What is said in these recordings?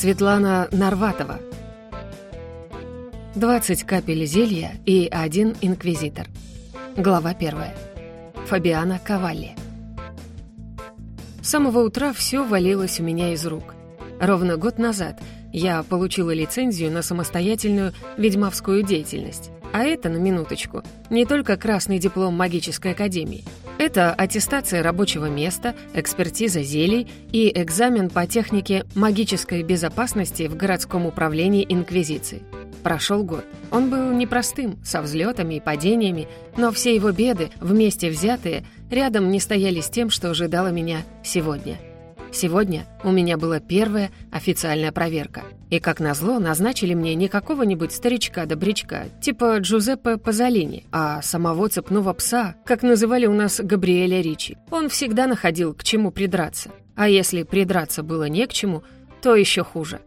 Светлана Нарватова 20 капель зелья и один инквизитор. Глава первая. Фабиана Кавалли. С самого утра все валилось у меня из рук. Ровно год назад я получила лицензию на самостоятельную ведьмовскую деятельность. А это, на минуточку, не только красный диплом магической академии. Это аттестация рабочего места, экспертиза зелий и экзамен по технике магической безопасности в городском управлении Инквизиции. Прошел год. Он был непростым, со взлетами и падениями, но все его беды, вместе взятые, рядом не стояли с тем, что ожидало меня сегодня. Сегодня у меня была первая официальная проверка. И, как назло, назначили мне не какого-нибудь старичка-добрячка, типа Джузеппе Пазолини, а самого цепного пса, как называли у нас Габриэля Ричи. Он всегда находил к чему придраться. А если придраться было не к чему, то еще хуже.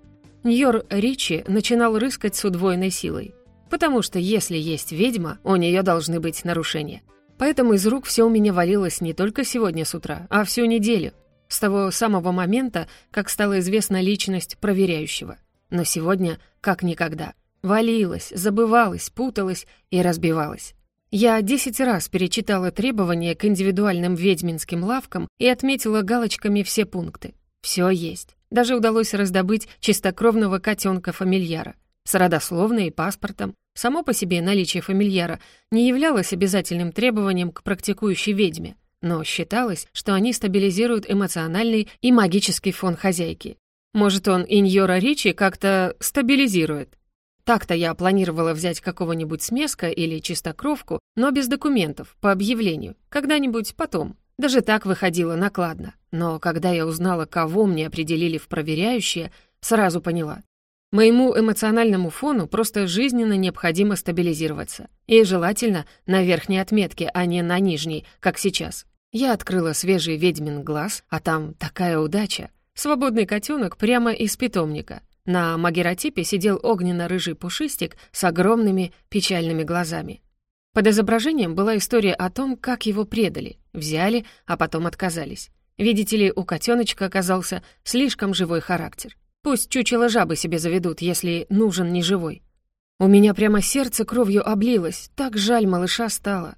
Ньор Ричи начинал рыскать с удвоенной силой. Потому что если есть ведьма, у нее должны быть нарушения. Поэтому из рук все у меня валилось не только сегодня с утра, а всю неделю с того самого момента, как стала известна личность проверяющего. Но сегодня как никогда. Валилась, забывалась, путалась и разбивалась. Я десять раз перечитала требования к индивидуальным ведьминским лавкам и отметила галочками все пункты. Все есть. Даже удалось раздобыть чистокровного котенка-фамильяра. С родословной и паспортом. Само по себе наличие фамильяра не являлось обязательным требованием к практикующей ведьме но считалось, что они стабилизируют эмоциональный и магический фон хозяйки. Может, он Иньора Ричи как-то стабилизирует. Так-то я планировала взять какого-нибудь смеска или чистокровку, но без документов, по объявлению, когда-нибудь потом. Даже так выходило накладно. Но когда я узнала, кого мне определили в проверяющие, сразу поняла. Моему эмоциональному фону просто жизненно необходимо стабилизироваться. И желательно на верхней отметке, а не на нижней, как сейчас. Я открыла свежий ведьмин глаз, а там такая удача. Свободный котенок прямо из питомника. На магеротипе сидел огненно-рыжий пушистик с огромными печальными глазами. Под изображением была история о том, как его предали, взяли, а потом отказались. Видите ли, у котеночка оказался слишком живой характер. Пусть чучело жабы себе заведут, если нужен не живой. У меня прямо сердце кровью облилось, так жаль малыша стало.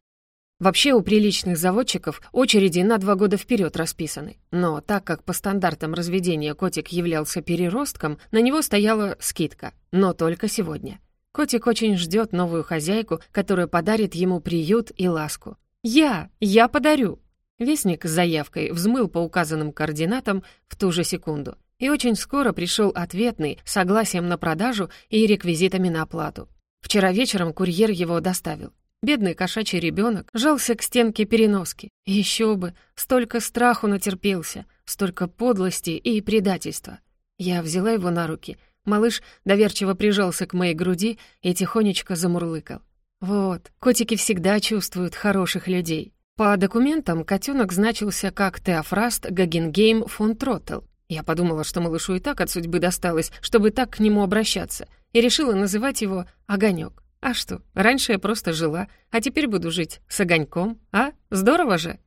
Вообще у приличных заводчиков очереди на два года вперед расписаны. Но так как по стандартам разведения котик являлся переростком, на него стояла скидка. Но только сегодня. Котик очень ждет новую хозяйку, которая подарит ему приют и ласку. «Я! Я подарю!» Вестник с заявкой взмыл по указанным координатам в ту же секунду. И очень скоро пришел ответный, согласием на продажу и реквизитами на оплату. Вчера вечером курьер его доставил. Бедный кошачий ребенок жался к стенке переноски. Еще бы, столько страху натерпелся, столько подлости и предательства. Я взяла его на руки. Малыш доверчиво прижался к моей груди и тихонечко замурлыкал. Вот, котики всегда чувствуют хороших людей. По документам котенок значился как Теофраст Гагенгейм фон Троттл. Я подумала, что малышу и так от судьбы досталось, чтобы так к нему обращаться, и решила называть его Огонек. А что, раньше я просто жила, а теперь буду жить с огоньком, а? Здорово же!»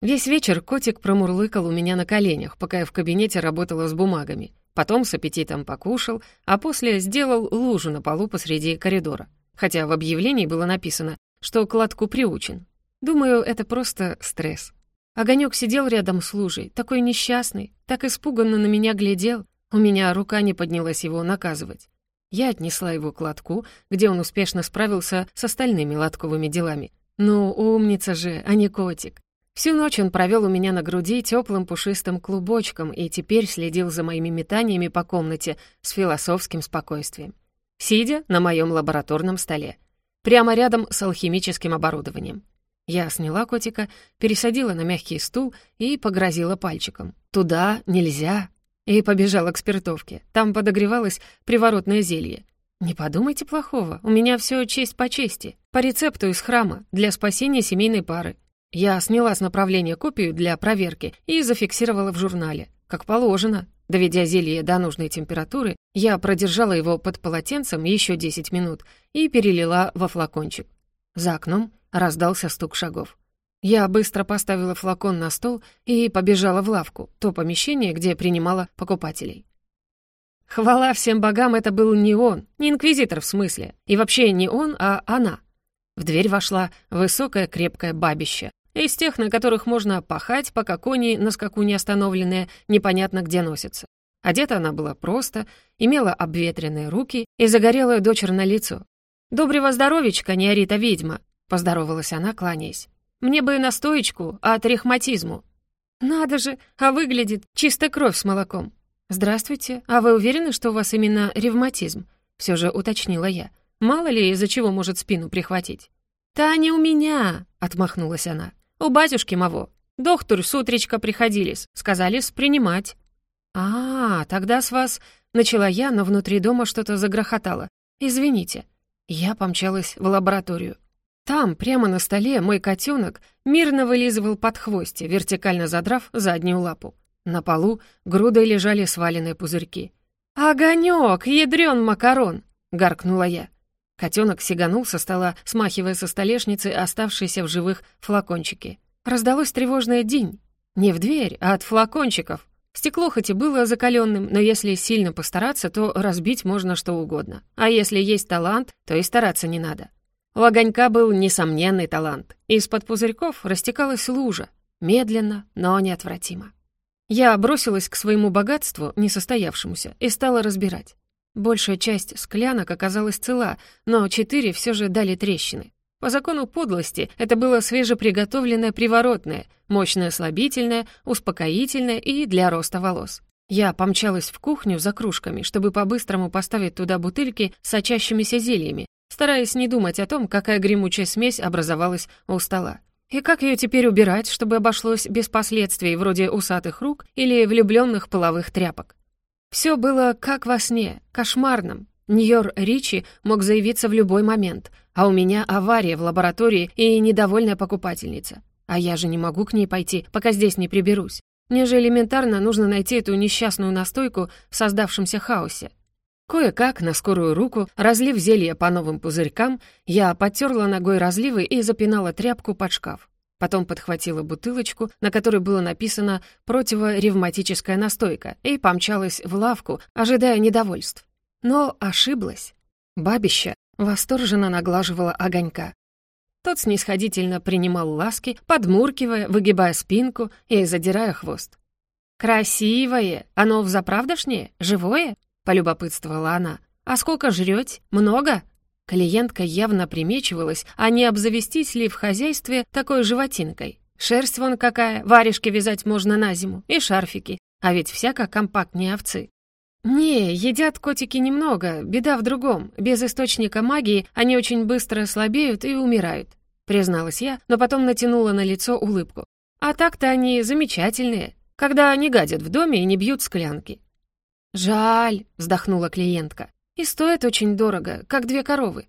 Весь вечер котик промурлыкал у меня на коленях, пока я в кабинете работала с бумагами. Потом с аппетитом покушал, а после сделал лужу на полу посреди коридора. Хотя в объявлении было написано, что к приучен. Думаю, это просто стресс. Огонек сидел рядом с лужей, такой несчастный, так испуганно на меня глядел. У меня рука не поднялась его наказывать. Я отнесла его к лотку, где он успешно справился с остальными лотковыми делами. Ну, умница же, а не котик. Всю ночь он провел у меня на груди теплым пушистым клубочком и теперь следил за моими метаниями по комнате с философским спокойствием. Сидя на моем лабораторном столе, прямо рядом с алхимическим оборудованием. Я сняла котика, пересадила на мягкий стул и погрозила пальчиком. «Туда нельзя!» И побежала к спиртовке. Там подогревалось приворотное зелье. Не подумайте плохого, у меня все честь по чести. По рецепту из храма, для спасения семейной пары. Я сняла с направления копию для проверки и зафиксировала в журнале. Как положено. Доведя зелье до нужной температуры, я продержала его под полотенцем еще 10 минут и перелила во флакончик. За окном раздался стук шагов. Я быстро поставила флакон на стол и побежала в лавку, то помещение, где принимала покупателей. Хвала всем богам, это был не он, не инквизитор в смысле, и вообще не он, а она. В дверь вошла высокое крепкое бабище, из тех, на которых можно пахать, пока кони на скаку не остановленные, непонятно где носятся. Одета она была просто, имела обветренные руки и загорелое дочерное лицо. «Доброго здоровичка, неорита ведьма!» — поздоровалась она, кланяясь. «Мне бы настоечку от рехматизму». «Надо же, а выглядит чисто кровь с молоком». «Здравствуйте, а вы уверены, что у вас именно ревматизм?» Все же уточнила я. «Мало ли, из-за чего может спину прихватить». «Та не у меня!» — отмахнулась она. «У батюшки моего. Доктор с утречка приходились, сказали принимать». «А, тогда с вас...» — начала я, но внутри дома что-то загрохотало. «Извините». Я помчалась в лабораторию. Там, прямо на столе, мой котенок мирно вылизывал под хвости, вертикально задрав заднюю лапу. На полу грудой лежали сваленные пузырьки. «Огонёк, ядрён макарон!» — гаркнула я. Котенок сиганул со стола, смахивая со столешницы оставшиеся в живых флакончики. Раздалось тревожное день. Не в дверь, а от флакончиков. Стекло хоть и было закаленным, но если сильно постараться, то разбить можно что угодно. А если есть талант, то и стараться не надо. У огонька был несомненный талант. Из-под пузырьков растекалась лужа. Медленно, но неотвратимо. Я бросилась к своему богатству, несостоявшемуся, и стала разбирать. Большая часть склянок оказалась цела, но четыре все же дали трещины. По закону подлости это было свежеприготовленное приворотное, мощное слабительное, успокоительное и для роста волос. Я помчалась в кухню за кружками, чтобы по-быстрому поставить туда бутыльки с сочащимися зельями, стараясь не думать о том, какая гремучая смесь образовалась у стола. И как ее теперь убирать, чтобы обошлось без последствий вроде усатых рук или влюбленных половых тряпок? Все было как во сне, кошмарном. Ньор Ричи мог заявиться в любой момент, а у меня авария в лаборатории и недовольная покупательница. А я же не могу к ней пойти, пока здесь не приберусь. Мне же элементарно нужно найти эту несчастную настойку в создавшемся хаосе. Кое-как, на скорую руку, разлив зелье по новым пузырькам, я подтерла ногой разливы и запинала тряпку под шкаф. Потом подхватила бутылочку, на которой было написано «противоревматическая настойка», и помчалась в лавку, ожидая недовольств. Но ошиблась. Бабища восторженно наглаживала огонька. Тот снисходительно принимал ласки, подмуркивая, выгибая спинку и задирая хвост. «Красивое! Оно взаправдошнее? Живое?» — полюбопытствовала она. «А сколько жрёте? Много?» Клиентка явно примечивалась, а не обзавестись ли в хозяйстве такой животинкой. Шерсть вон какая, варежки вязать можно на зиму, и шарфики. А ведь всяко компактнее овцы. «Не, едят котики немного, беда в другом. Без источника магии они очень быстро слабеют и умирают», призналась я, но потом натянула на лицо улыбку. «А так-то они замечательные, когда не гадят в доме и не бьют склянки». «Жаль», — вздохнула клиентка. И стоит очень дорого, как две коровы».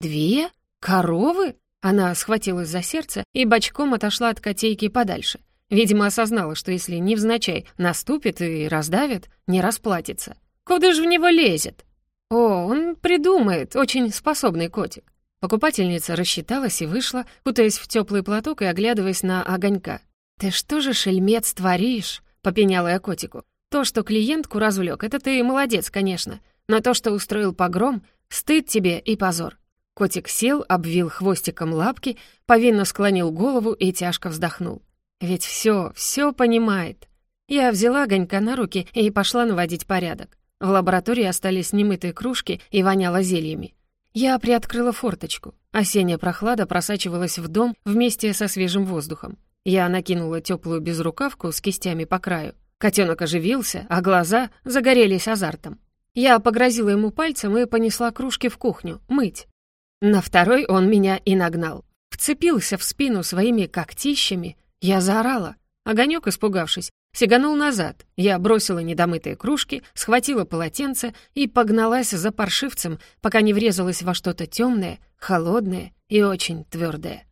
«Две? Коровы?» Она схватилась за сердце и бочком отошла от котейки подальше. Видимо, осознала, что если невзначай наступит и раздавит, не расплатится. «Куда же в него лезет?» «О, он придумает, очень способный котик». Покупательница рассчиталась и вышла, кутаясь в теплый платок и оглядываясь на огонька. «Ты что же, шельмец, творишь?» — попеняла я котику. «То, что клиентку развлек, это ты молодец, конечно. На то, что устроил погром, стыд тебе и позор». Котик сел, обвил хвостиком лапки, повинно склонил голову и тяжко вздохнул. «Ведь все, все понимает». Я взяла огонька на руки и пошла наводить порядок. В лаборатории остались немытые кружки и воняло зельями. Я приоткрыла форточку. Осенняя прохлада просачивалась в дом вместе со свежим воздухом. Я накинула теплую безрукавку с кистями по краю. Котенок оживился, а глаза загорелись азартом. Я погрозила ему пальцем и понесла кружки в кухню, мыть. На второй он меня и нагнал. Вцепился в спину своими когтищами. Я заорала. Огонек, испугавшись, сиганул назад. Я бросила недомытые кружки, схватила полотенце и погналась за паршивцем, пока не врезалась во что-то темное, холодное и очень твердое.